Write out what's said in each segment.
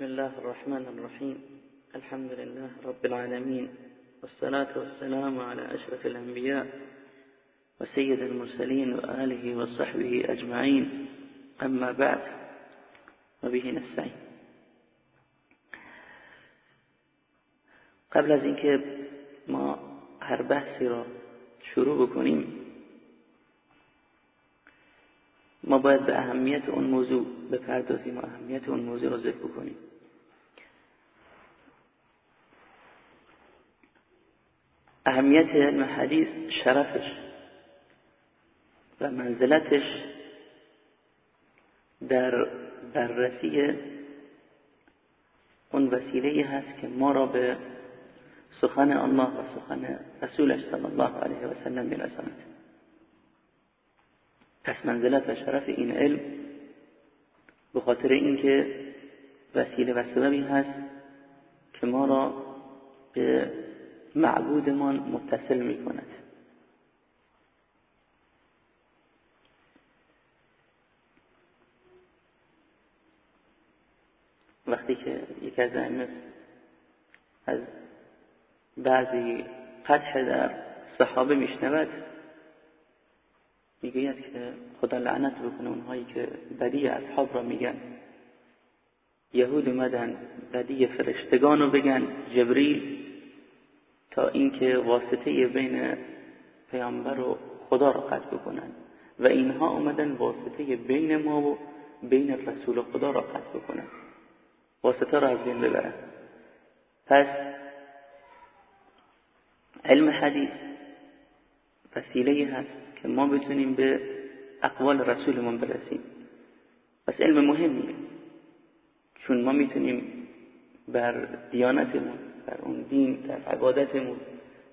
بسم الله الرحمن الرحيم. الحمد لله رب العالمين والصلاة والسلام على أشرف الأنبياء وسيد المرسلين وآله وصحبه أجمعين. أما بعد وبه نستعين. قبل از اینکه ما هر بحثی را شروع بکنیم ما باید به اهمیت اون موضوع بپردازیم و اهمیت اون موضوع را ذکر بکنیم. اهمیت علم حدیث شرفش و منزلتش در بررسی اون وسیله هست که ما را به سخن الله و سخن رسولش صلی الله علیه و سلم میرساند. پس منزلت و شرف این علم به خاطر اینکه وسیله و سببی هست که ما را به معبودمان متصل می کند وقتی که یک از ائمه از بعضی قدح در صحابه میشنود می‌گوید که خدا لعنت بکنه اونهایی که بدی اصحاب را میگن. یهود اومدن بدی فرشتگان رو بگن جبریل تا اینکه واسطه بین پیامبر و خدا را قطع بکنن. و اینها اومدن واسطه بین ما و بین رسول خدا را قطع بکنن. واسطه را از بین ببرن. پس علم حدیث وسیله هست که ما بتونیم به اقوال رسولمون برسیم. پس علم مهمیه. چون ما می‌تونیم بر دیانتمون بر اون دین در عبادتمون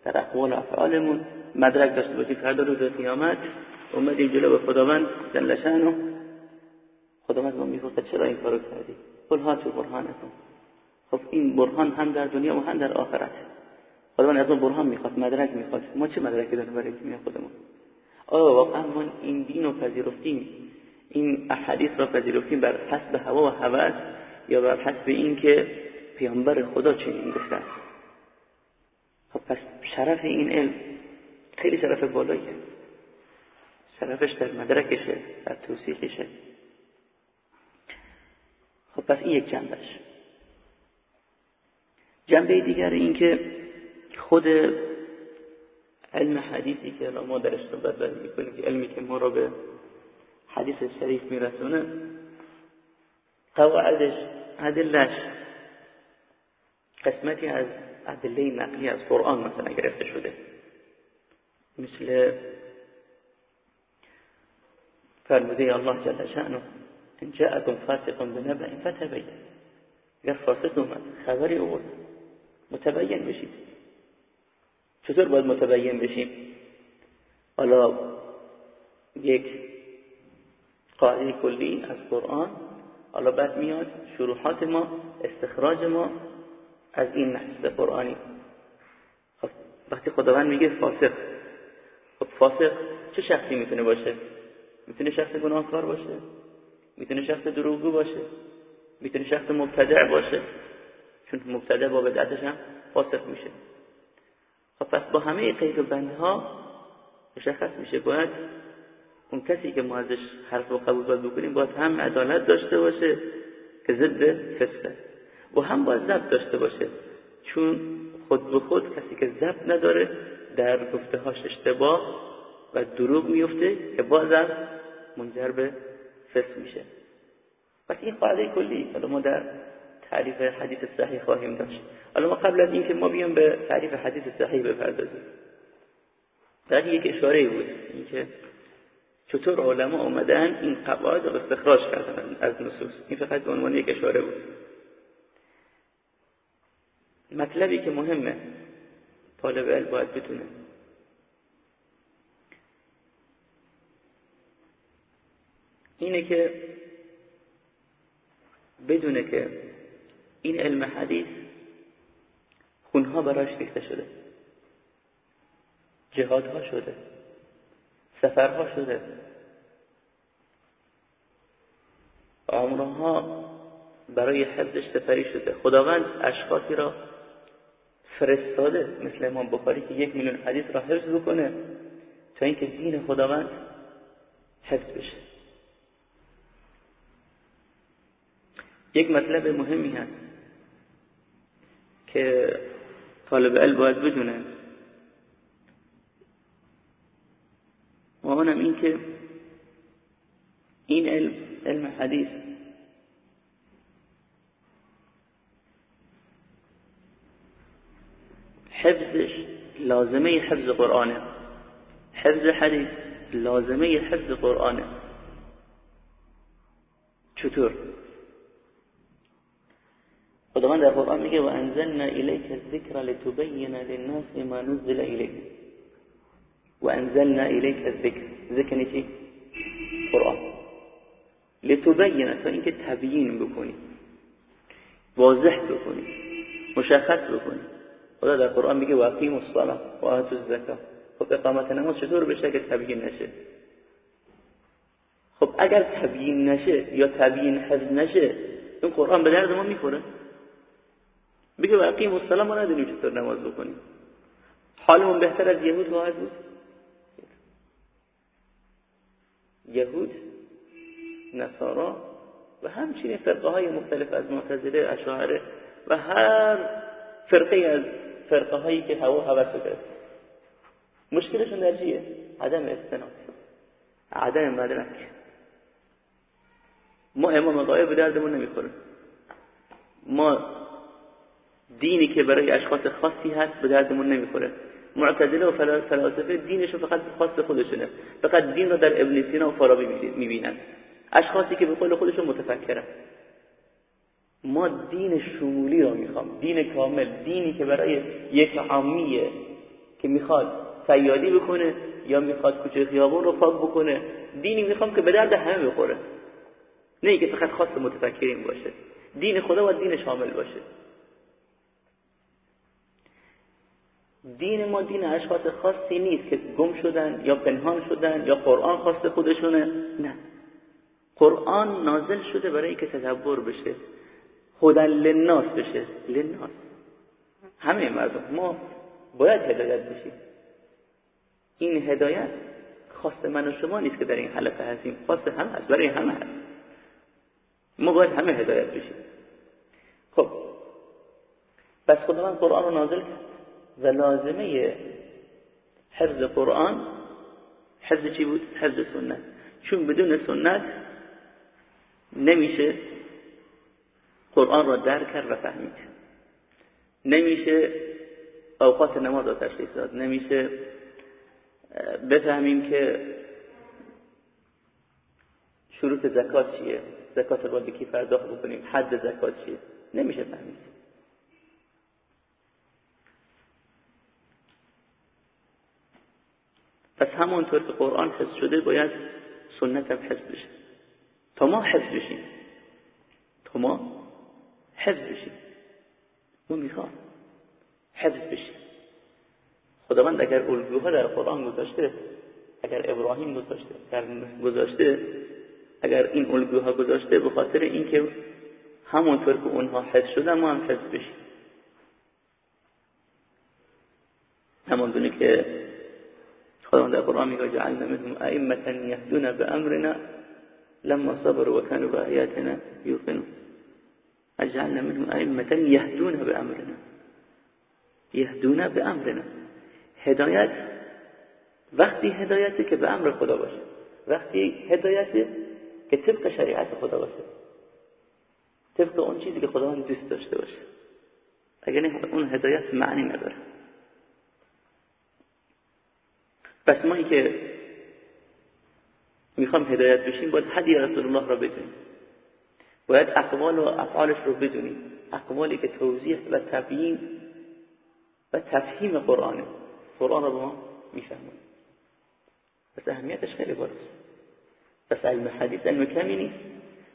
در اقوال و افعالمون مدرک داشته باشیم فردا روز قیامت اومدیم جلو به خداوند جل شانو خداوند ما می‌پرسه چرا این کارو کردی؟ قل هاتو برهانتون خب این برهان هم در دنیا و هم در آخرت خداوند از اون برهان می‌خواد مدرک می‌خواد ما چه مدرکی داریم برای خودمون؟ آه واقعا ما این دین رو پذیرفتیم. این احادیث را پذیرفتیم بر حسب هوا و هوس یا بر حسب اینکه پیامبر خدا چنین گفته است خب پس شرف این علم خیلی شرف بالاییه. شرفش در مدرکشه در توصیحشه خب پس این یک جنبش. جنبه دیگر این که خود علم حدیثی که ما درش صحبت می‌کنیم که علمی که ما رو به حدیث شریف میرسونه قواعدش عدلش قسمتی از ادله نقلی از قرآن مثلا گرفته شده. مثل فرموده الله جل شأنه ان جاءكم فاسق بنبأ فتبين اگر فاسق اومد خبری اومد متبین بشید. چطور باید متبین بشیم؟ حالا یک قاعده کلی از قرآن حالا بعد میاد شروحات ما استخراج ما از این نحس قرآنی. خب وقتی خداوند میگه فاسق خب فاسق چه شخصی می‌تونه باشه؟ می‌تونه شخص گناهکار باشه؟ می‌تونه شخص دروغگو باشه؟ می‌تونه شخص مبتدع باشه؟ چون مبتدع با بدعتش هم فاسق میشه. خب پس با همه قید و بندها مشخص میشه باید اون کسی که ما ازش حرف و قبول باید بکنیم باید هم عدالت داشته باشه که ضد فسقه. و هم باید ضبط داشته باشه. چون خود به خود کسی که ضبط نداره در گفتهاش اشتباه و دروغ میفته که بازم منجر به فسق میشه. پس این قاعده کلی. حالا ما در تعریف حدیث صحیح خواهیم داشت. حالا ما قبل از اینکه ما بیام به تعریف حدیث صحیح بپردازیم. در یک اشاره بود اینکه چطور علما آمدن این قواعد رو استخراج کردن از نصوص. این فقط به عنوان یک اشاره بود. مطلبی که مهمه. طالب علم باید بدونه. اینه که بدونه که این علم حدیث خونها براش ریخته شده. جهادها شده. سفرها شده. عمرها برای حفظش سپری شده. خداوند اشخاصی را فرستاده مثل امام بخاری که یک میلیون حدیث را حفظ بکنه تا اینکه دین خداوند حفظ بشه. یک مطلب مهمی هست که طالب علم باید بدونه. و اونم این که این علم علم حدیث حفظش لازمه حفظ قرآنه. حفظ حدیث لازمه حفظ قرآنه. چطور؟ خداوند در قرآن میگه و انزلنا الیک الذکر لتبین للناس ما نزل الیک. و انزلنا الیک الذکر. ذکر چی؟ قرآن. لتبین تا اینکه تبیین بکنی. واضح بکنی. مشخص بکنی. خدا در قرآن میگه واقیم الصلاه و آتو الزکات خب اقامت نماز چطور بشه که تبیین نشه؟ خب اگر تبیین نشه یا تبیین حفظ نشه این قرآن به درد ما می‌خوره. بگه واقیم الصلاه ما ندونیم چطور نماز بکنیم. حالمون بهتر از یهود خواهد بود؟ یهود نصارا و همچنین فرقه های مختلف از معتزله اشاعره و هر فرقه از فرقه هایی که هوا هوس کرد مشکلشون در چیه؟ عدم استناد. عدم مدرک. ما امام غایب به دردمون نمی‌خوره. ما دینی که برای اشخاص خاصی هست به دردمون نمی‌خوره. معتزله و فلاسفه دینشون فقط خاص خودشونه. فقط دین رو در ابن سینا و فارابی می‌بینن. اشخاصی که به قول خودشون متفکرن. ما دین شمولی رو می‌خوام. دین کامل دینی که برای یک عامیه که می‌خواد سیادی بکنه یا می‌خواد کوچه خیابون رو پاک بکنه. دینی می‌خوام که به درد همه بخوره. نه که فقط خاص متفکرین باشه. دین خدا و دین شامل باشه. دین ما دین اشخاص خاصی نیست که گم شدن یا پنهان شدن یا قرآن خواست خودشونه. نه. قرآن نازل شده برای که تدبر بشه. خودن لناس بشه. لناس. همه مردم. ما باید هدایت بشیم. این هدایت خواست من و شما نیست که در این حلقه هستیم. خواست همه هست. برای همه هست. ما باید همه هدایت بشیم. خب. پس خداوند قرآن رو نازل کرد. و لازمه حفظ قرآن. حفظ چی بود؟ حفظ سنت. چون بدون سنت نمیشه قرآن را درک کرد و فهمید. نمیشه اوقات نماز را تشخیص داد. نمیشه بفهمیم که شروط زکات چیه؟ زکات رو به کی پرداخت بکنیم؟ حد زکات چیه؟ نمیشه فهمید. پس همونطور که قرآن حفظ شده باید سنت هم حفظ بشه. تا ما حفظ بشیم. تا ما حفظ بشیم ما می‌خوام حفظ بشیم خداوند اگر الگوها در قرآن گذاشته اگر ابراهیم گذاشته در گذاشته اگر این الگوها گذاشته به خاطر اینکه همونطور که اونها حفظ شدن ما هم حفظ بشیم. همون که خداوند در قرآن میگه جعلنا منهم ائمه یهدون بامرنا لما صبروا وكانوا بآياتنا يوقنون. اجعلنا منهم ائمه يهدون بامرنا يهدون بامرنا هدایت وقتی هدایتی که به امر خدا باشه. وقتی هدایتی که طبق شریعت خدا باشه. طبق اون چیزی که خداوند دوست داشته باشه. اگر نه اون هدایت معنی نداره. پس ما که می‌خوام هدایت بشیم باید هدی رسول الله را بدونیم. باید اقوال و افعالش رو بدونیم اقوالی که توضیح و تبیین و تفهیم قرآنه. قرآن رو به ما میفهمون پس اهمیتش خیلی بالاست. پس علم حدیث علم کمی نیست.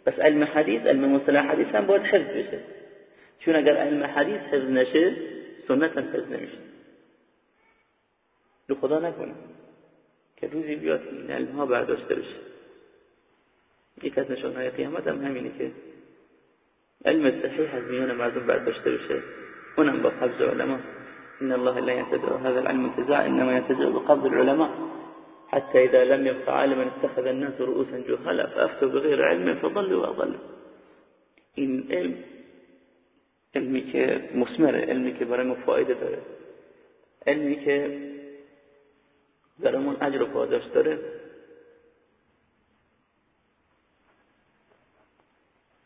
پس علم حدیث علم مصطلح حدیث هم باید حفظ بشه. چون اگر علم حدیث حفظ نشه سنت هم حفظ نمیشه. رو خدا نکنه که روزی بیاد این علم ها برداشته بشه. یک از نشانه های قیامت هم همینه که علم صحیح از میان مردم برداشته بشه شيء. با بقبض علما إن الله لا ينتزع هذا العلم انتزاع إنما ينتزع بقبض العلماء. حتى إذا لم يبقى عالما اتخذ الناس رؤوسا جهلا فأفتوا بغير علم فضلوا وأضلوا. إن علم علمی که مثمره علمی که برای ما فایده داره علمی که برای أجر و پاداش داره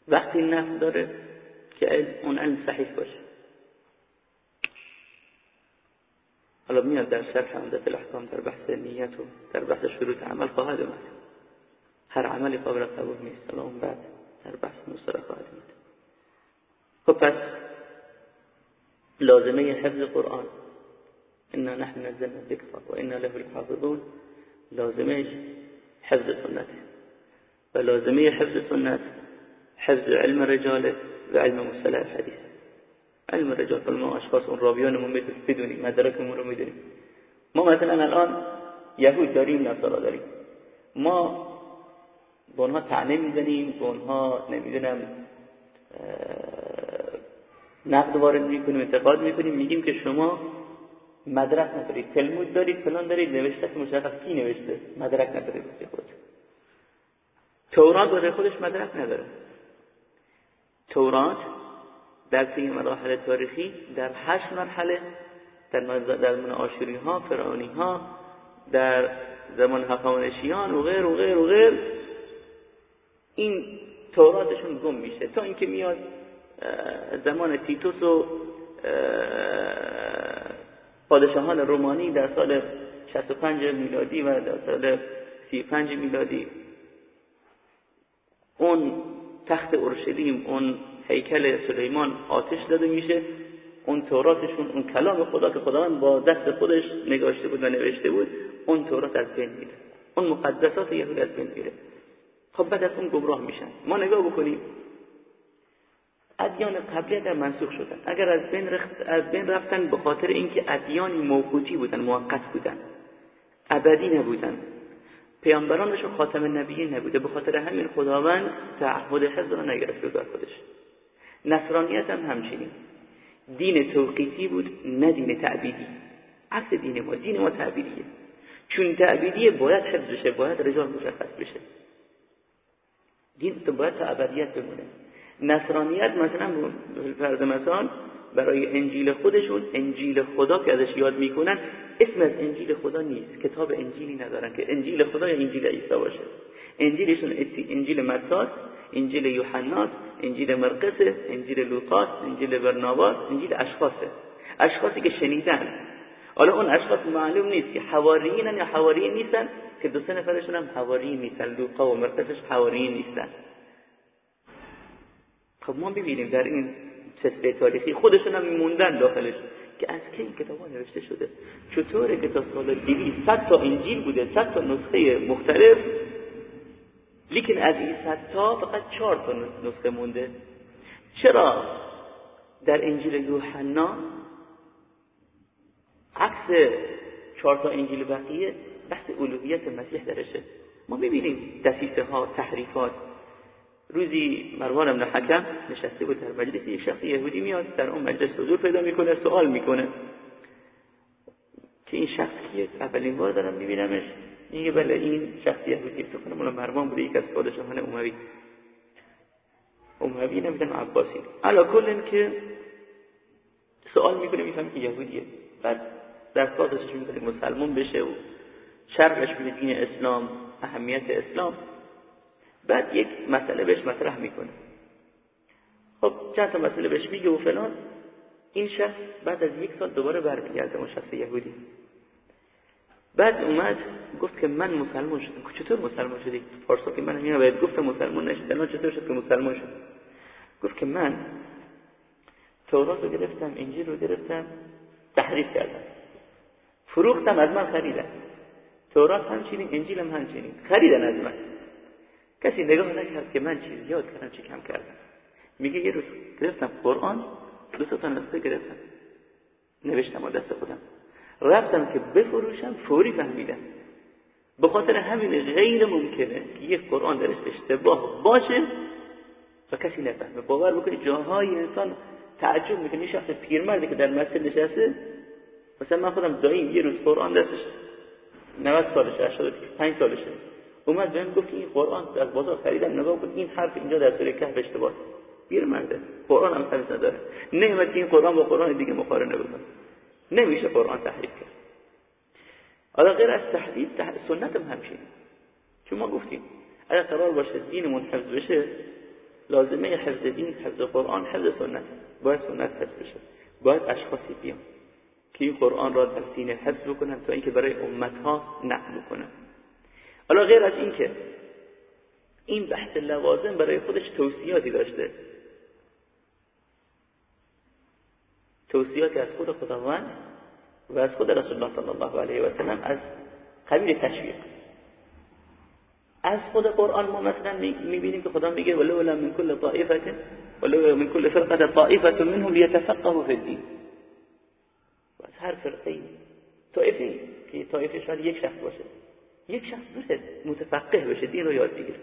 وقتی نفس داره که اون علم صحیح باشه. حالا میاد در شرح عمدت الاحکام در بحث نیت و در بحث شروط عمل خواهد اومد. هر عملی قابل قبول نیست. حالا اون بعد در بحث مصرف خواهد اومد. خب پس لازمه حفظ قرآن. انا نحن نزلنا الذکر و انا له الحافظون. لازمه حفظ سنته و لازمه حفظ سنت حفظ علم رجاله و علم مصطلح الحديث علم رجال ما اشخاص اون راویانمون بدونیم مدرکمون رو می‌دونیم. ما مثلا الان یهود داریم نصارا داریم. ما به اونها تعنه می‌زنیم به اونها نمی‌دونم نقد وارد می‌کنیم اعتقاد می‌کنیم. میگیم که شما مدرک ندارید. تلمود دارید فلان دارید نوشته که مشخص کی نوشته؟ مدرک ندارید خود تورات برای خودش مدرک نداره. تورات در طی مراحل تاریخی در هشت مرحله در زمان آشوری ها فرعونی ها در زمان هخامنشیان و غیر و غیر و غیر. این توراتشون گم میشه. تا اینکه میاد زمان تیتوس و پادشاهان رومانی در سال 65 میلادی و در سال 35 میلادی اون تخت اورشلیم اون هیکل سلیمان آتش داده میشه. اون توراتشون اون کلام خدا که خداوند با دست خودش نگاشته بود و نوشته بود اون تورات از بین میره. اون مقدسات یهود از بین میره. خب بعد از اون گمراه میشن. ما نگاه بکنیم. ادیان قبلی در منسوخ شدن. اگر از بین, از بین رفتن به خاطر اینکه ادیانی موقوتی بودن موقت بودن ابدی نبودن. پیامبرانش خاتم نبیین نبوده. به خاطر همین خداوند تعهد حفظ رو نگرفته در خودش. نصرانیت هم همچنین. دین توقیفی بود نه دین تعبیدی. عکس دین ما دین ما تعبیدیه. چون تعبیدیه باید حفظ بشه باید رجال مشخص بشه. دین تو باید تا ابدیت بمونه. نصرانیت مثلا فرض مثال برای انجیل خودشون انجیل خدا که ازش یاد می‌کنن اسم از انجیل خدا نیست. کتاب انجیلی ندارن که انجیل خدا یا انجیل عیسی باشه. انجیلشون انجیل متی انجیل یوحنا انجیل مرقس انجیل لوقاس انجیل برناباس انجیل اشخاصه اشخاصی که شنیدن. حالا اون اشخاص معلوم نیست که حواریینن یا حواریین نیستن که دو سه نفرشون هم حواریین نیستن. لوقا و مرقسش حواریین نیستن. خب ما ببینیم در این سلسله تاریخی خودشون هم موندن داخلش. که از کی کتاب نوشته شده؟ چطوره که تا سال 200 صد تا انجیل بوده صد تا نسخه مختلف. لیکن از این صد تا فقط چهار تا نسخه مونده. چرا؟ در انجیل یوحنا عکس چهار تا انجیل بقیه بحث الوهیت مسیح درشه. ما می‌بینیم دسیسه ها تحریفات. روزی مروان ابن حکم نشسته بود در مجلس یک شخص یهودی میاد در اون مجلس حضور پیدا می‌کنه سوال می‌کنه. که این شخص کیه؟ اولین بار دارم میبینمش. میگه بله این شخص یهودی تو کنم مولا مروان بوده یک از پادشاهان اموی اموی نمیدن عباسی. علا کل که سوال می‌کنه میفهم که یهودیه. بعد در خواستش می‌کنه مسلمان بشه و شرقش به دین اسلام اهمیت اسلام. بعد یک مسئله بهش مطرح می‌کنه. خب چند تا مسئله بهش میگه و فلان. این شخص بعد از یک سال دوباره برمیگرده اون شخص یهودی. بعد اومد گفت که من مسلمان شدم. چطور مسلمان شدی؟ پارسا که من همین باید گفتم مسلمان نشد. الان چطور شد که مسلمان شد؟ گفت که من تورات رو گرفتم انجیل رو گرفتم تحریف کردم. فروختم از من خریدن. تورات همچنین انجیل هم همچنین. خریدن از من. کسی نگاه نکرد که من چیز یاد کردم چی کم کردم. میگه یه روز گرفتم قرآن دو تا نسخه گرفتم. نوشتم و دست خودم. رفتم که بفروشم فوری فهمیدم. به خاطر همین غیر ممکنه که یک قرآن درش اشتباه باشه و کسی نفهمه. باور بکنید جاهای انسان تعجب می‌کنه. یه شخص پیرمردی که در مسجد نشسته مثلا من خودم داییم یه روز قرآن دستش 90 سالشه 85 سالشه. اومد بهم گفت این قرآن از بازار خریدم نگاه کن این حرف اینجا در سوره کهف اشتباه. مرده. قرآن هم حفظ نداره نمیمد این قرآن با قرآن دیگه مقارنه بکن نمیشه قرآن تحریف کرد. حالا غیر از تحریف سنت هم همچین چون ما گفتیم اگر قرار باشه دینمون حفظ بشه لازمه حفظ دین حفظ قرآن حفظ سنت. باید سنت حفظ بشه. باید اشخاصی بیان که این قرآن را در سینه حفظ بکنن تا اینکه برای امتها نقل بکنن. حالا غیر از این که این بحث لوازم برای خودش توصیاتی داشته. توصیاتی از خود خداوند و از خود رسول الله صلی الله علیه و سلم از قبیل تشویق. از خود قرآن ما مثلا می‌بینیم که خدا میگه ولولا من كل طائفه ولولا من كل فرقه طائفه منهم ليتفقهوا في الدين. از هر فرقه طائفه که طائفه شاید یک شخص باشه. یک شخص بره متفقه بشه دین رو یاد بگیره.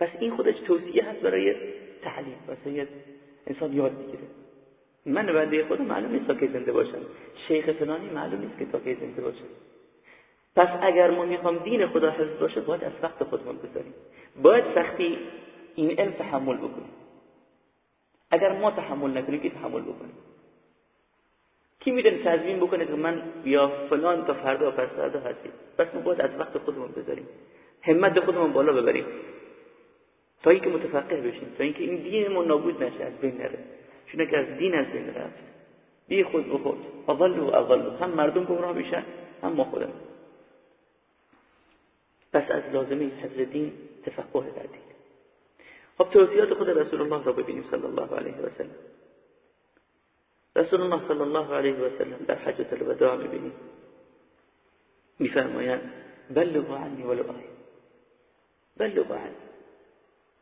پس این خودش توصیه هست برای تعلیم واسه انسان یاد بگیره. من بنده خودم معلوم نیست که زنده باشم. شیخ فلانی معلوم نیست که تا که زنده باشه. پس اگر ما می‌خوام دین خدا حفظ باشه باید از وقت خودمون بذاریم. باید سختی این علم تحمل بکنیم. اگر ما تحمل نکنیم که تحمل بکنیم کی می‌دونه تضمین بکنه که من یا فلان تا فردا پس فردا هستیم؟ بس ما باید از وقت خودمون بذاریم. همت خودمون بالا ببریم. تا اینکه متفقه بشیم تا اینکه این دینمون نابود نشه از بین نره. چون که از دین از بین رفت بی خود به خود. اضل و اضل هم مردم گمراه میشن هم ما خودم پس از لازمه حفظ دین تفقه در دین. خب توصیات خود رسول الله را ببینیم صلی الله علیه و سلم. رسول الله صلی الله علیه و سلم در حجت الوداع می‌بینیم میفرمایند بلغوا عنی ولو آیه بلغوا عنی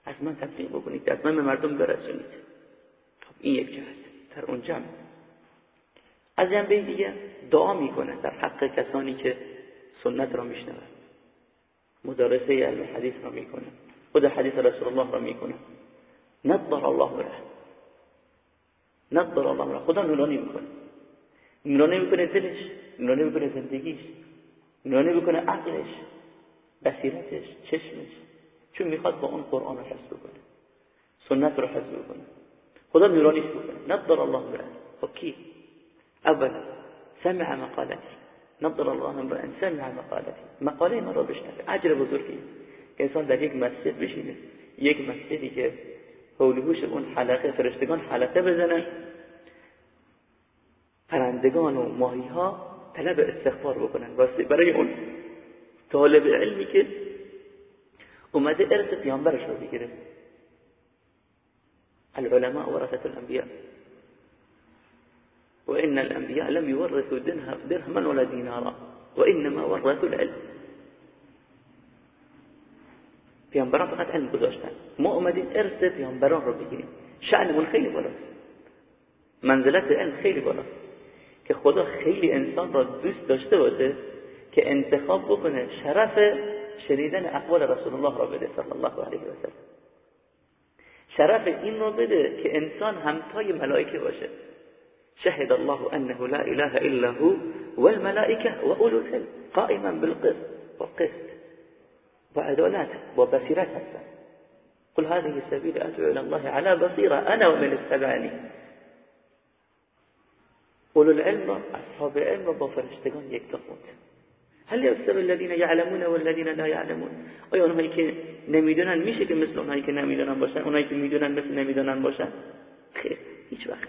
از من تبلیغ بکنید از من به مردم برسونید خب این یک جهت در اون جمع از جنبه دیگه دعا می‌کنه در حق کسانی که سنت را میشنوند مدرسه علم حدیث را می‌کنه خود حدیث رسول الله را می‌کنه نظر الله له نظر الله له خدا نورانی می‌کنه. نورانی می‌کنه دلش نورانی می‌کنه زندگیش نورانی می‌کنه عقلش بصیرتش چشمش. چون می‌خواد با اون قرآن رو حفظ بکنه. سنت رو حفظ بکنه. خدا نورانیش بکنه نظر الله له خب کی؟ اول سمع مقالتی. نظر الله امرا سمع مقالتی. مقاله ما رو بشنوه. اجر بزرگی. که انسان در یک مسجد بشینه. یک مسجدی که حولهوش اون حلقه فرشتگان حلقه بزنن. پرندگان و ماهی ها طلب استغفار بکنن. برای اون طالب علمی که اومده ارث پیامبرش رو بگیره. العلماء ورثة الانبیاء وإن الأنبياء لم يورثوا درهما ولا دينارا. وإنما ورثوا العلم. پیامبران فقط علم گذاشتن. ما اومدیم ارث پیامبران رو بگیریم. شأنمون خیلی بالاست. منزلت علم خیلی بالاست. که خدا خیلی انسان را دوست داشته باشه که انتخاب بکنه شرف شنیدن اقوال رسول الله را بده صلی الله علیه و سلم. شرف این را بده که انسان همتای ملائکه باشه. شهد الله أنه لا إله إلا هو والملائكة وأولو العلم. قائما بالقسط. وعدالات وبصيرات هسه قل هذه السبيل أدعو الله على بصيرة أنا ومن اتبعني أولو العلم أصحاب العلم با فرشتگان یک هل يستوي الذين يعلمون والذين لا يعلمون آیا اونهایی که نمی‌دونن میشه که مثل اونهایی که نمی‌دونن باشن؟ اونهایی که می‌دونن مثل نمی‌دونن باشن؟ خیر هیچ وقت.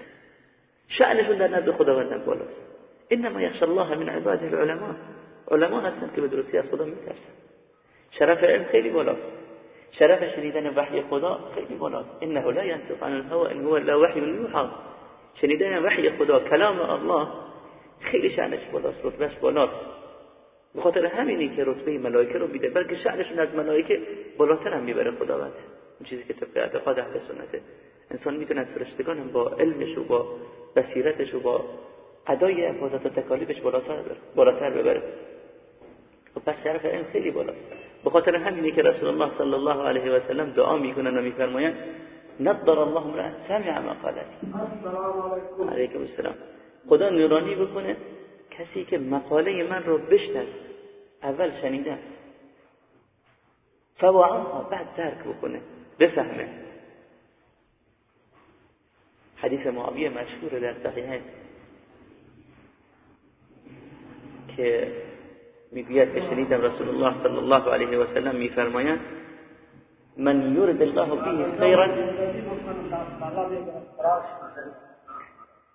شأنشون در نزد خداوندم بالاست. انما یخش الله من عباده العلماء. علما هستن که به درستی از خدا میترسن. شرف علم خیلی بالاست. شرف شنیدن وحی خدا خیلی بالاست. انه لا ينطق عن الهوى ان هو لا وحی یوحى. شنیدن وحی خدا کلام الله خیلی شأنش بالاست رتبهش بالاست. به خاطر همینی که رتبه ملائکه رو میده بلکه شأنشون از ملائکه بالاتر هم می‌بره خداوند. این چیزی که طبق اعتقاد اهل سنته انسان می‌تونه از فرشتگان با علمش و با بصیرتش و با ادای عبادت و تکالیفش بالاتر ببره. پس شرف علم خیلی بالاست. به خاطر همینه که رسول الله صلی الله علیه و سلم دعا می‌کنن و میفرمایند نضر الله امرا سمع مقالتی علیکم السلام. خدا نورانی بکنه کسی که مقاله من رو بشنوه اول شنیدن فواعاها بعد درک بکنه بفهمه. حدیث معاویه مشهور در صحیحین که میگوید شنیدم رسول الله صلی الله علیه و سلم میفرمایند من یرد الله به خیرا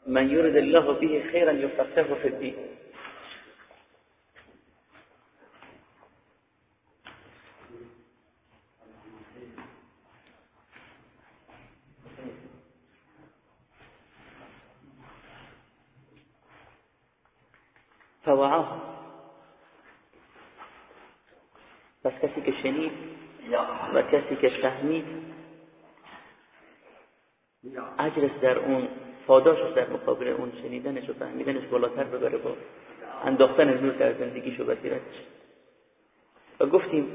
من يرد الله به خيرا يفقهه في الدين فوعاه بس کسی که شنید و کسی که فهمید اجرس در اون پاداشش در مقابل اون شنیدنش و فهمیدنش بالاتر ببره با انداختن نور در زندگیش و بصیرتش و گفتیم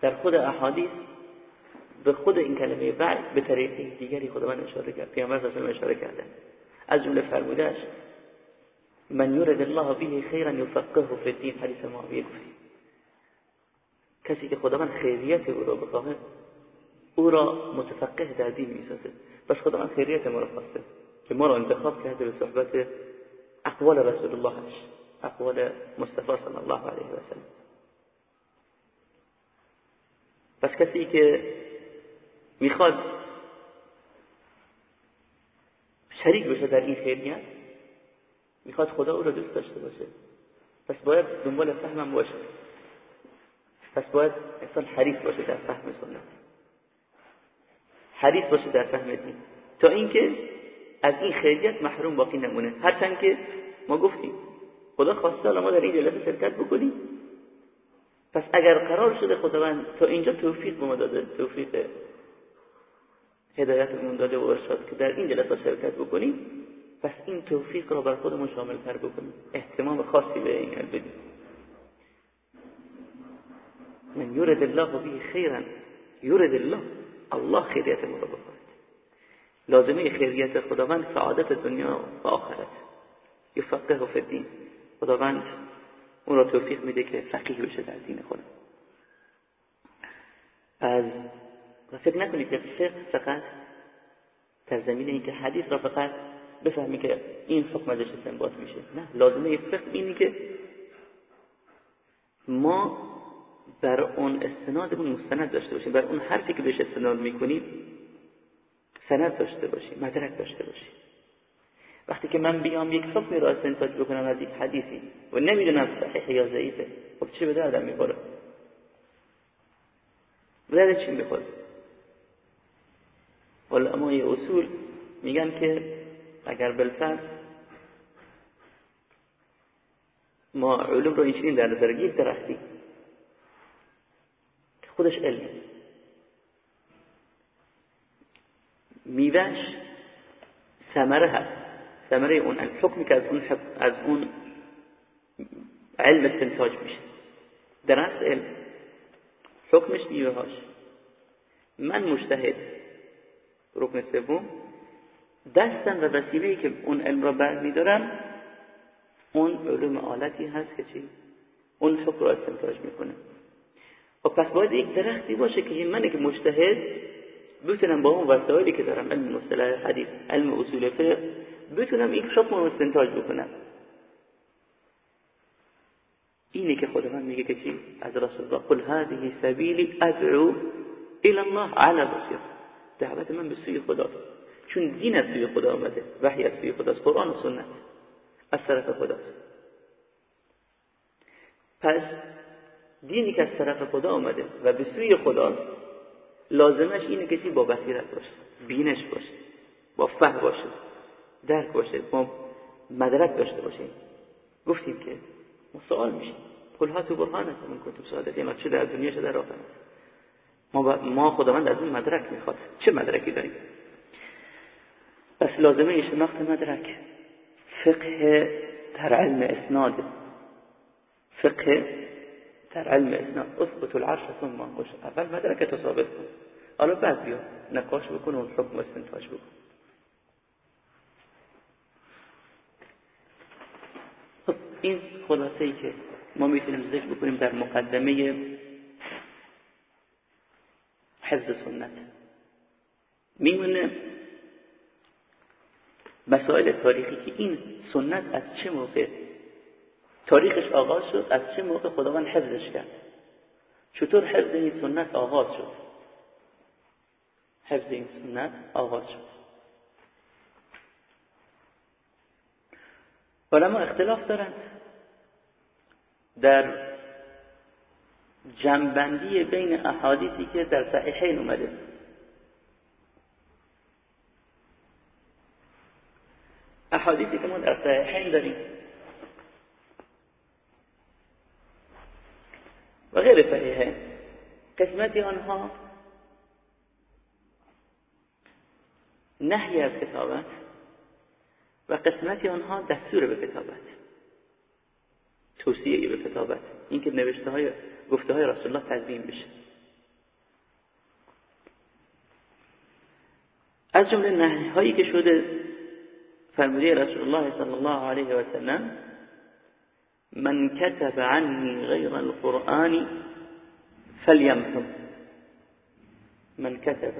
در خود احادیث به خود این کلمه بعد به طریقه دیگری خداوند اشاره کرد. پیامبر صلی الله اشاره کردن. از جمله فرمودهش من یرد الله به خیرا یفقهه فی الدین حدیث معاویه گفتیم. کسی که خداوند خیریت او را بخواهد او را متفقه در دین می‌سازه بس خداوند خیریت ما را خواسته. که ما را انتخاب کرده به صحبت اقوال رسول اللهش اقوال مصطفی صلی الله علیه و سلم. پس کسی که می‌خواد شریک بشه در این خیریت می‌خواد خدا او را دوست داشته باشه. پس باید دنبال فهمم باشه. پس باید انسان حریف باشه در فهم سنت. حریص باشه در فهم دین. تا اینکه از این خیریت محروم باقی نمونه. هرچند که ما گفتیم خدا خواسته ما در این جلسه شرکت بکنیم. پس اگر قرار شده خداوند تا اینجا توفیق به ما داده توفیق هدایت بهمون داده و ارشاد که در این جلسه شرکت بکنیم پس این توفیق را بر خودمون شامل تر بکنیم. احتمام خاصی به این بدیم. من یورد الله به خیرا یورد الله الله خیریت ما رو لازمه خیریت خداوند سعادت دنیا و آخرت. یفقه فی الدین خداوند اون را توفیق میده که فقیه بشه در دین خدا از فکر نکنید که فقه فقط در زمین اینکه حدیث را فقط بفهمی که این حکم ازش استنباط میشه. نه لازمه فقه اینی که ما بر اون استنادمون مستند داشته باشیم. بر اون حرفی که بهش استناد می‌کنیم سند داشته باشیم مدرک داشته باشیم. وقتی که من بیام یک حکمی را استنتاج بکنم از یک حدیثی و نمی‌دونم صحیح یا ضعیفه خب چه به دردم می‌خوره؟ به درد چی می‌خوره؟ علمای اصول میگن که اگر بالفرض ما علوم رو اینچنین در نظر یک درختی خودش علمه میوهش ثمره هست. ثمره اون حکمی که از اون از اون علم استنتاج میشه. درست علم حکمش میوهاش من مجتهد رکن سوم دستم و وسیله که اون علم را برمیدارم اون علوم آلتی هست که چی؟ اون حکم را استنتاج می‌کنه. خب پس باید یک درختی باشه که من که مجتهد بتونم با اون وسایلی که دارم علم مصطلح حدیث علم اصول فقه بتونم یک حکم استنتاج بکنم. اینه که خداوند میگه که چی؟ از رسول الله قل هذه سبیلی ادعو الى الله على بصیر. دعوت من به سوی خدا. چون دین از سوی خدا آمده وحی از سوی خداست قرآن و سنت از طرف خداست. پس دینی که از طرف خدا آمده و به سوی خدا لازمش اینه که چی؟ با بصیرت باشه بینش باشه با فهم باشه درک باشه ما مدرک داشته باشیم. گفتیم که ما سوال میشیم. قل هاتو برهانکم من کنتم صادقین. چه در دنیا چه در آخرت؟ ما, با ما خداوند از اون مدرک می‌خواد. چه مدرکی داریم؟ پس لازمه شناخت مدرک. فقه در علم اسناد. فقه در علم اسلام. اثبت العرش ثم انقش. اول مدرک تو ثابت کن. حالا بعد بیا. نقاش بکن و حکم استنتاج بکن. خب این خلاصه ای که ما می‌تونیم ذکر بکنیم در مقدمه حفظ سنت. میمونه مسائل تاریخی که این سنت از چه موقع تاریخش آغاز شد از چه موقع خداوند حفظش کرد؟ چطور حفظ این سنت آغاز شد؟ حفظ این سنت آغاز شد. علما اختلاف دارند. در جنبندی بین احادیثی که در صحیحین اومده. احادیثی که ما در صحیحین داریم. و غیر صحیحین قسمتی آنها نهی از کتابت و قسمتی آنها دستور به کتابت توصیه به کتابت اینکه نوشته های گفته های رسول الله تدوین بشه. از جمله نهی هایی که شده فرموده رسول الله صلی الله علیه و سلم من كتب عني غير القرآن فليمحو من كتب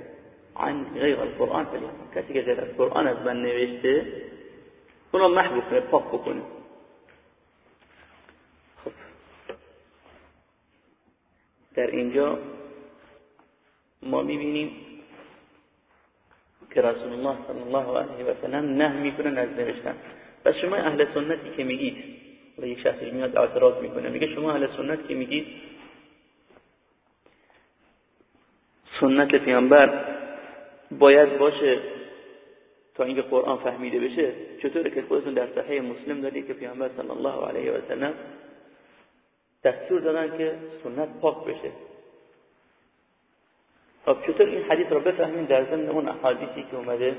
عن غیر القرآن فليمحو کسی که غیر از قرآن از من نوشته اونو محو کنه پاک در اینجا ما میبینیم که رسول الله صلی الله علیه و سلم نه میکنن از نوشتن. پس شما أهل سنتی که میگید و یک شخصی میاد اعتراض می‌کنه. میگه شما اهل سنت که میگید سنت پیامبر باید باشه تا اینکه قرآن فهمیده بشه چطوره که خودتون در صحیح مسلم دارید که پیامبر صلی الله علیه و سلم دستور دادن که سنت پاک بشه. خب چطور این حدیث رو بفهمین در ضمن اون احادیثی که اومده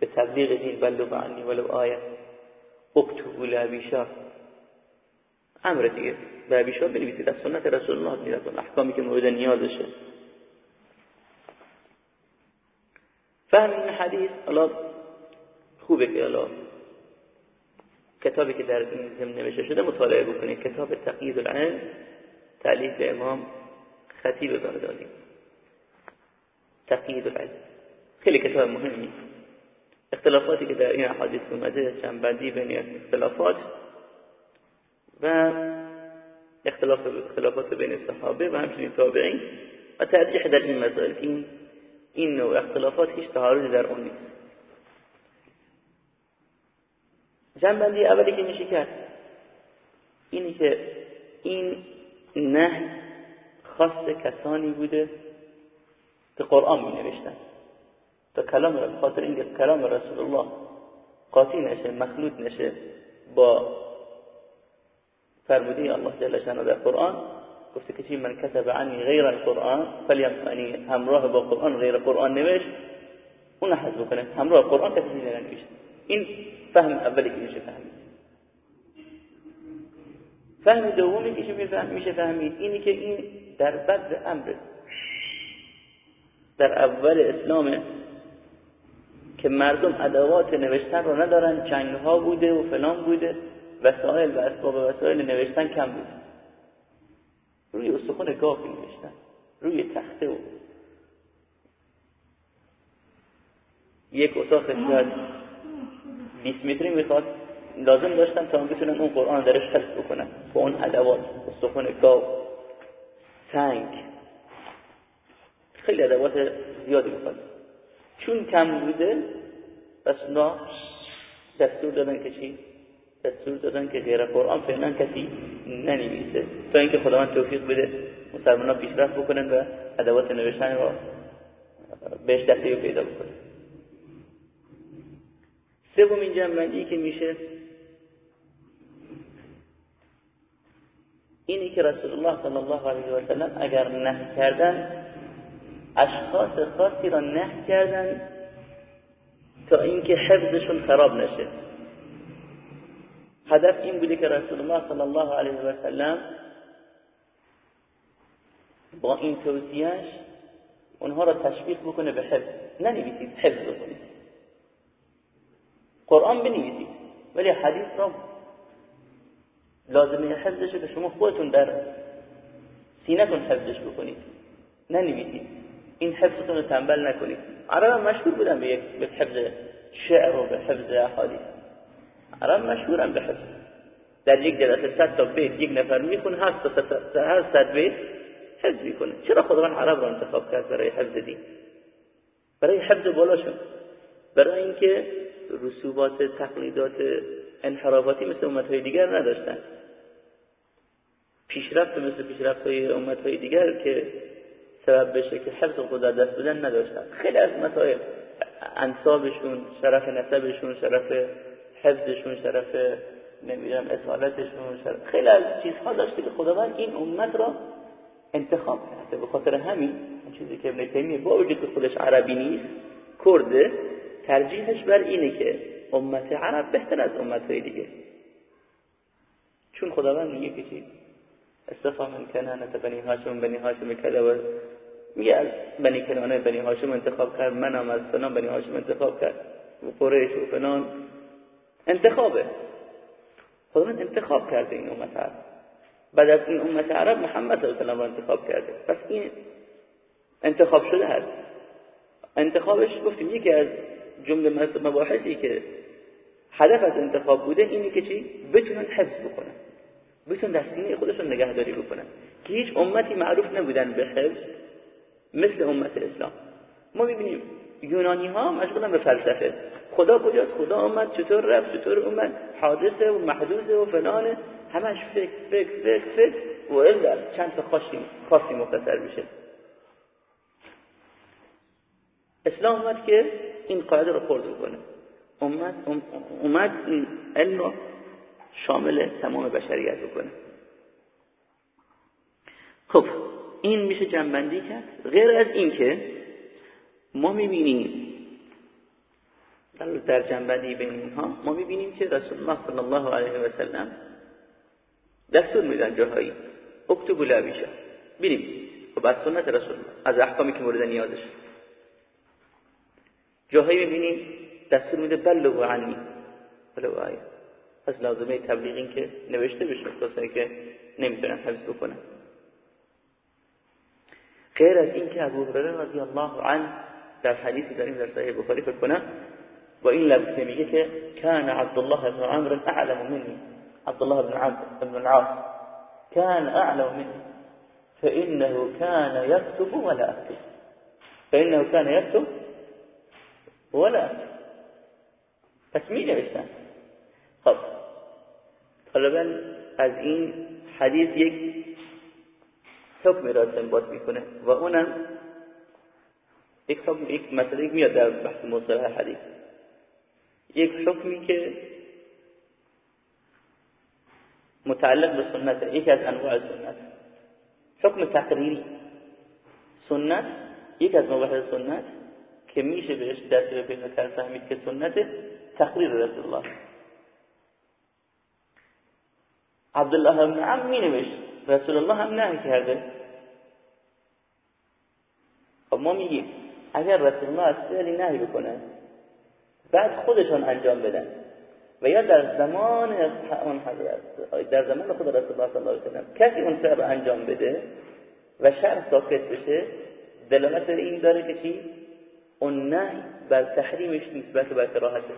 به تبلیغ دین؟ بلو عنی ولو آیه اکتبو لابیشا امر دیگه. به ابیشا بنویسید. از سنت رسول الله بنویسید از احکامی که مورد نیازشه. فهم این حدیث الله خوبه که الله کتابی که در این زمین نوشته شده مطالعه بکنید. کتاب تقیید العلم تعلیف امام خطیب بغدادی. تقیید العلم. خیلی کتاب مهمی. اختلافاتی که در این حدیث اومده چندبندی بین اختلافات. و اختلاف اختلافات بین صحابه و همچنین تابعین. و ترجیح در این مسائل این این نوع اختلافات هیچ تعارضی در اون نیست. جنبندی اولی که میشه کرد اینی که این نه خاص کسانی بوده که قرآن می نوشتن تا کلام خاطر اینکه کلام رسول الله قاطی نشه مخلوط نشه با فرموده الله جل شانه در قرآن گفته کسی من کتب عنی غیر القرآن فلیمعنی همراه با قرآن غیر قرآن نوشت اون حذف کنه همراه قرآن کسی نوشت این فهم اولی که میشه فهمید. فهم دومی که میشه فهمید اینی که این در بد امر در اول اسلامه که مردم ادوات نوشتن رو ندارن چنگ ها بوده و فلان بوده. وسایل و اسباب وسایل نوشتن کم بود. روی استخون گاف نوشتن روی تخته و یک اتاق شاید 20 متری می‌خواد. لازم داشتن تا بتونن اون قرآن درش حفظ بکنن. با اون ادوات استخون گاو سنگ. خیلی ادوات زیادی می‌خواد. چون کم بوده پس نا دستور دادن که چی؟ دستور دادن که غیر قرآن فعلا کسی ننویسه. تا اینکه خداوند توفیق بده مسلمان ها پیشرفت بکنن و ادوات نوشتن رو بهش دسته پیدا بکنن. سومین جنبندی که میشه اینی که رسول الله صلی الله علیه و سلم اگر نه کردن اشخاص خاصی را نه کردن تا اینکه حفظشون خراب نشه. هدف این بوده که رسول الله صلی الله علیه و سلم با این توصیهش اونها را تشویق بکنه به حفظ. ننویسید حفظ بکنید. قرآن بنویسید ولی حدیث را لازمه حفظش که شما خودتون در سینتون حفظش بکنید. ننویسید. این حفظتون رو تنبل نکنید. عرب مشهور بودن به حفظ شعر و به حفظ احادیث. عرب مشهورن به حفظ در یک جلسه صد تا بیت یک نفر می‌خونه هر تا هر صد بیت حفظ می‌کنه. چرا خداوند عرب را انتخاب کرد برای حفظ دین؟ برای حفظ بالاشون برای اینکه رسوبات تقلیدات انحرافاتی مثل امتهای دیگر نداشتن. پیشرفت مثل پیشرفت های امتهای دیگر که سبب بشه که حفظ خود دست بدن نداشتن. خیلی از مسائل. انصابشون شرف نسبشون شرف حفظشون شرف نمی‌دونم اصالتشون شرف خیلی از چیزها داشته که خداوند این امت را انتخاب کرده. به خاطر همین چیزی که ابن تیمیه با وجود که خودش عربی نیست کرده ترجیحش بر اینه که امت عرب بهتر از امت های دیگه. چون خداوند میگه که چی؟ استفا من کنانت بنی هاشم بنی هاشم کده و میگه از بنی کنانه بنی هاشم انتخاب کرد منم از فلان بنی هاشم انتخاب کرد. و قریش و فلان انتخابه. خداوند انتخاب کرده این امت عرب. بعد از این امت عرب محمد صلی الله علیه و انتخاب کرده. پس این انتخاب شده هست. انتخابش گفتیم یکی از جمله مباحثی که هدف از انتخاب بوده اینه که چی؟ بتونن حفظ بکنن. بتونن در سینه خودشون نگهداری بکنن. که هیچ امتی معروف نبودن به حفظ مثل امت اسلام. ما می‌بینیم یونانی ها مشغولن به فلسفه. خدا کجاست؟ خدا آمد چطور رفت؟ چطور اومد؟ حادثه و محدوثه و فلانه. همش فکر فکر فکر فکر. و الا چند تا خاصی خاصی مختصر میشه. اسلام اومد که این قاعده رو خورد بکنه. اومد اومد این علم رو شامل تمام بشریت بکنه. خب این میشه جنبندی کرد. غیر از این که ما می‌بینیم. در جنبندی بین اینها ما می‌بینیم که رسول الله صلی الله علیه و سلم دستور میدن جاهایی. اکتبو لابیشا بینیم خب از سنت رسول الله. از احکامی که مورد نیازش. جاهایی می‌بینیم دستور میده بلغو عنی. ولو آیه از لازمه تبلیغ که نوشته بشه. کسایی که نمی‌تونن حفظ بکنن. غیر از این که ابو هریره رضی الله عنه حتى الحديث الذي در صحيح البخاري فكنا وإلا بسميته كان عبد الله بن عمرو أعلم مني. عبد الله بن عمرو بن العاص. كان أعلم مني فإنه كان يكتب ولا أكتب. فإنه كان يكتب ولا أكتب. تكميل بشتن خب طالبا از این حدیث یک حکم را سنبات میکنه. و اونم یک حکم یک مسئله میاد در بحث مصطلح حدیث. یک حکمی که متعلق به سنت یک از انواع سنت. حکم تقریری سنت یک از مباحث سنت که میشه بهش دست به پیغمبر فهمید که سنت تقریر رسول الله عبدالله بن عم می نوشت رسول الله هم نهی کرده. خب ما میگیم اگر رسول الله از فعلی نهی بکنه بعد خودشون انجام بدن. و یا در زمان اون حضرت در زمان خود رسول الله صلی الله علیه و سلم کسی اون فعل انجام بده و شرع ساکت بشه دلالت این داره که چی؟ اون نهی بر تحریمش نسبت بر کراهته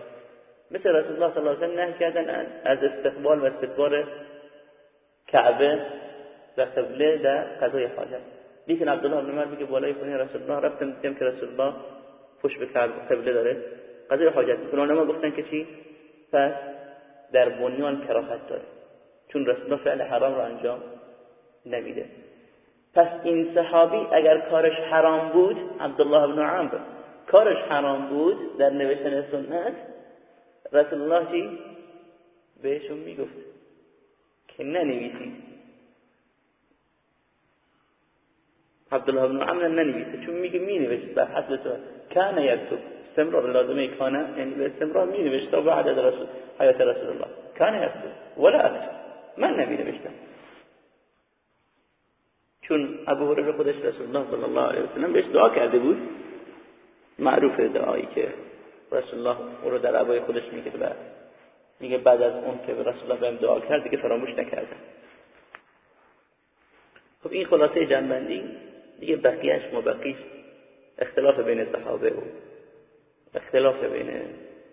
مثل رسول الله صلی الله علیه و سلم نهی کردن از استقبال و استدبار کعبه و قبله در قضای حاجت. لیکن عبدالله بن عمر میگه بالای خونه رسول الله رفتم دیدم که رسول الله پشت به قبله داره. قضای حاجت می‌کنه. ما گفتن که چی؟ پس در بنیان کراهت داره. چون رسول الله فعل حرام رو انجام نمیده. پس این صحابی اگر کارش حرام بود عبدالله بن عمر کارش حرام بود در نوشتن سنت رسول الله چی؟ بهشون می‌گفت که ننویسید. عبدالله بن عمر ننویسه. چون میگه مینوشت بر حسب تو. کان یکتب. استمرار لازمه کان. یعنی به استمرار مینوشت تا بعد از رسول حیات رسول الله. کان یکتب. ولا من نمی نوشتم. چون ابو هریره خودش رسول الله صلی الله علیه و سلم بهش دعا کرده بود. معروف دعایی که رسول الله او رو در عبای خودش میگه و میگه بعد از اون که رسول الله بهم دعا کرد دیگه فراموش نکردم. خب این خلاصه جنبندی دیگه بقیهش مبقیش اختلاف بین صحابه و اختلاف بین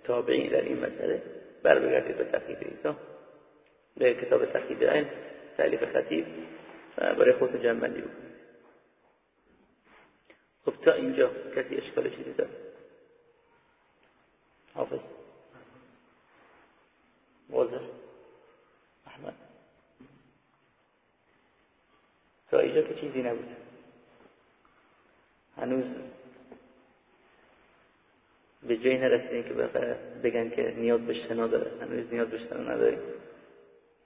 تابعین در این مسئله. برمیگردید به تقیید ایسا به کتاب تقیید علم تعلیف خطیب برای خود جنبندی بود خب تا اینجا کسی اشکال چیزی داره؟ حافظ؟ واضح؟ احمد؟ تا اینجا که چیزی نبود. هنوز به جایی نرسیدیم که بگن که نیاز به شنا داره هنوز نیاز به شنا نداریم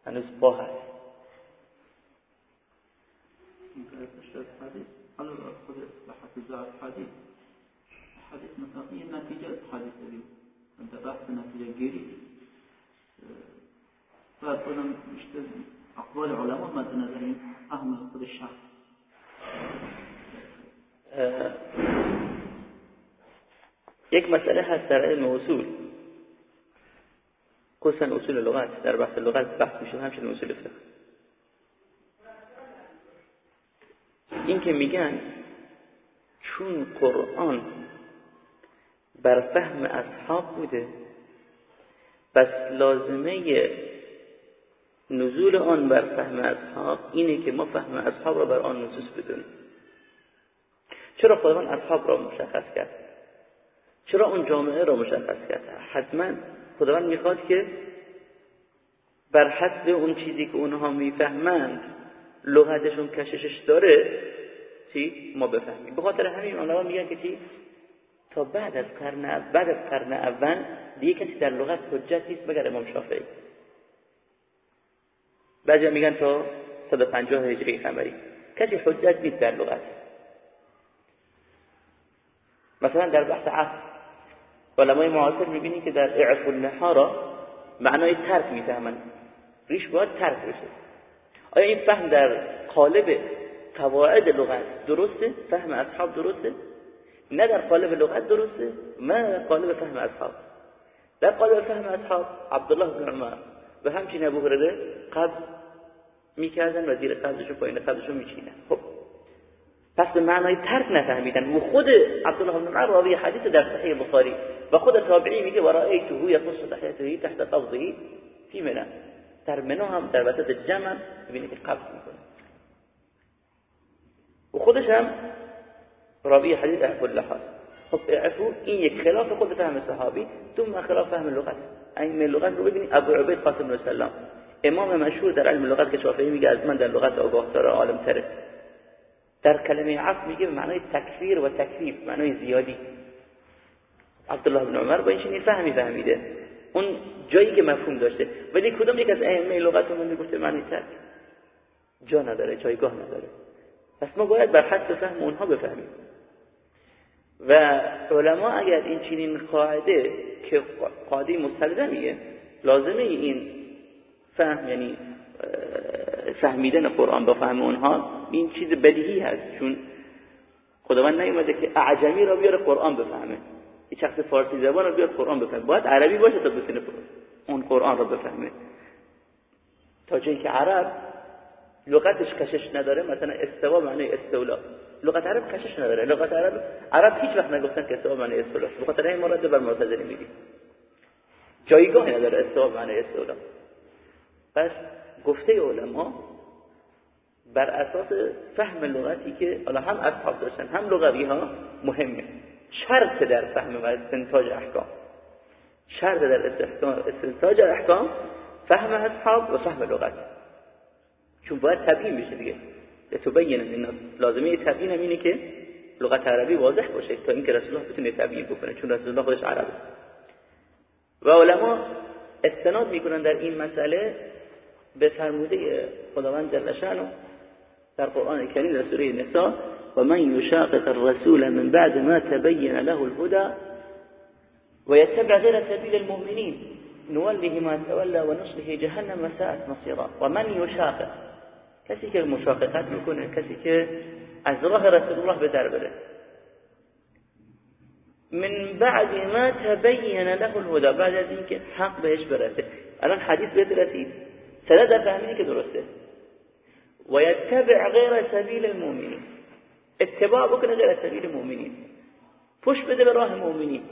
هنوز با هست اصلاحات حدیث حدیث مثلا یه نتیجه حدیث داریم در بحث نتیجه گیری باید خودم بیشتر اقوال علما مد نظر این فهم خود شخص یک مسئله هست در علم اصول. خصوصا اصول لغت. در بحث لغت بحث میشه همچنین اصول فقه. این که میگن چون قرآن بر فهم اصحاب بوده پس لازمه نزول آن بر فهم اصحاب اینه که ما فهم اصحاب را بر آن نصوص بدونیم. چرا خداوند اصحاب را مشخص کرد؟ چرا اون جامعه را مشخص کرد؟ حتما خداوند می‌خواد که بر حسب اون چیزی که اونها می‌فهمند لغتشون کششش داره چی؟ ما بفهمیم. به خاطر همین علما میگن که چی؟ تا بعد از قرن بعد از قرن اول دیگه کسی در لغت حجت نیست مگر امام شافعی. بعضی میگن تا 150 هجری قمری کسی حجت نیست در لغت. مثلا در بحث عصر علمای معاصر می‌بینی که در اعف النها را معنای ترک می‌فهمن. ریش باید ترک بشه. آیا این فهم در قالب قواعد لغت درسته؟ فهم اصحاب درسته؟ نه در قالب لغت درسته نه در قالب فهم اصحاب. در قالب فهم اصحاب عبدالله بن عمر و همچنین ابو هریره قبض می‌کردن و زیر قبضشو پایین قبضشو میچینن. خب پس به معنای ترک نفهمیدن و خود عبدالله بن عمر راوی حدیث در صحیح بخاری. و خود تابعی میگه و رأیته یقص تحیته تحت قبضه فی منه. در منو هم در وسط جمع میبینه که قبض میکنه. و خودش هم راوی حدیث اعفو اللحاظ خب اعفو این یک خلاف خود فهم صحابی ثم خلاف فهم لغت. این لغت رو ببینید ابو عبید قاسم بن سلام. امام مشهور در علم لغت که شافعی میگه از من در لغت آگاه تره عالم تره در کلمه عفو میگه به معنای تکفیر و تکلیف معنای زیادی. عبدالله بن عمر با این چنین فهمی فهمیده. اون جایی که مفهوم داشته. ولی کدوم یک از ائمه لغت من می‌گفته معنی ترک؟ جا نداره جایگاه نداره. پس ما باید بر حد فهم اونها بفهمیم. و علما اگر این چنین قاعده که قاعده مستلزمیه لازمه این فهم یعنی فهمیدن قرآن با فهم اونها این چیز بدیهی هست چون خداوند نیومده که اعجمی را بیاره قرآن بفهمه. یه شخص فارسی زبان را بیاره قرآن بفهمه. باید عربی باشه تا بتونه اون قرآن را بفهمه. تا جایی که عرب لغتش کشش نداره مثلا استوا معنی استولا. لغت عرب کشش نداره. لغت عرب عرب هیچ وقت نگفتن که استوا معنی استولا. بخاطر این مراد بر معتزله میگیم. جایگاه نداره استوا معنی استولا. پس گفته علما بر اساس فهم لغتی که حالا هم اصحاب داشتن هم لغوی ها مهمه. شرط در فهم و استنتاج احکام. شرط در استنتاج احکام فهم اصحاب و فهم لغت. چون باید تبیین بشه دیگه. تبین الناس لازمه تبیین هم اینه که لغت عربی واضح باشه تا اینکه رسول الله بتونه تبیین بکنه چون رسول الله خودش عربه. و علما استناد می‌کنن در این مسئله به فرموده خداوند جل شانه در قرآن کریم در سوره نساء و من یشاقق الرسول من بعد ما تبین له الهدى و یتبع غیر سبیل المؤمنین نوله ما تولى و نصله جهنم و ساعت مصیرا و من یشاقه کسی که مشاققت میکنه کسی که از راه رسول الله به در بره. من بعد ما تبین له الهدى بعد از اینکه حق بهش برسه. الان حدیث بهت رسید سند فهمیدی که درسته. و یتبع غیر سبیل المؤمنین اتباع بکنه غیر سبیل المؤمنین پشت بده به راه مؤمنین.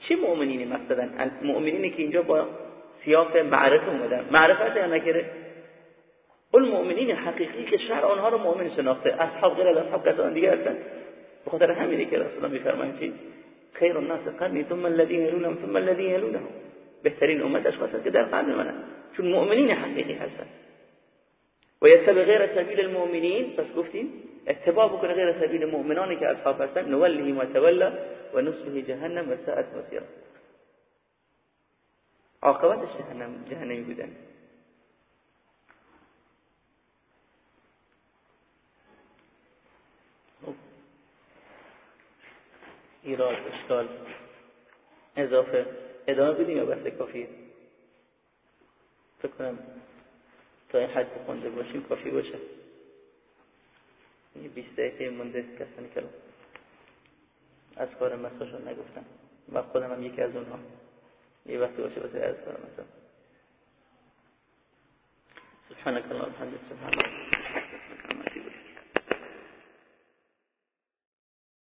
چه مؤمنینی مثلا؟ مؤمنینی که اینجا با سیاق معرفه اومدن. معرفت یا نکره اون مؤمنین حقیقی که شرع آنها رو مؤمن شناخته. اصحاب غیر اصحاب کسان دیگه هستن. به خاطر همینه که رسول الله میفرمایند چی؟ خیر الناس قرنی ثم الذين يلونهم ثم الذين يلونهم بهترین امت اشخاص که در قرن منن. چون مؤمنین حقیقی هستن. و یتبع غیر سبیل المؤمنین پس گفتیم اتباع بکنه غیر سبیل مؤمنانی که اصحاب هستن. نوله ما تولا و جهنم و ساعت مصیرا. عاقبتش جهنم جهنمی بودن. ایراد اشکال. اضافه. ادامه بدیم یا بحث کافیه؟ فکر کنم تا این حد خونده باشیم کافی باشه. یه بیست دقیقه مونده کسانی کلام از کار مساشون نگفتم و خودم هم یکی از اونها. یه وقتی باشه واسه از کار مسا. سبحانك اللهم وبحمدك سبحان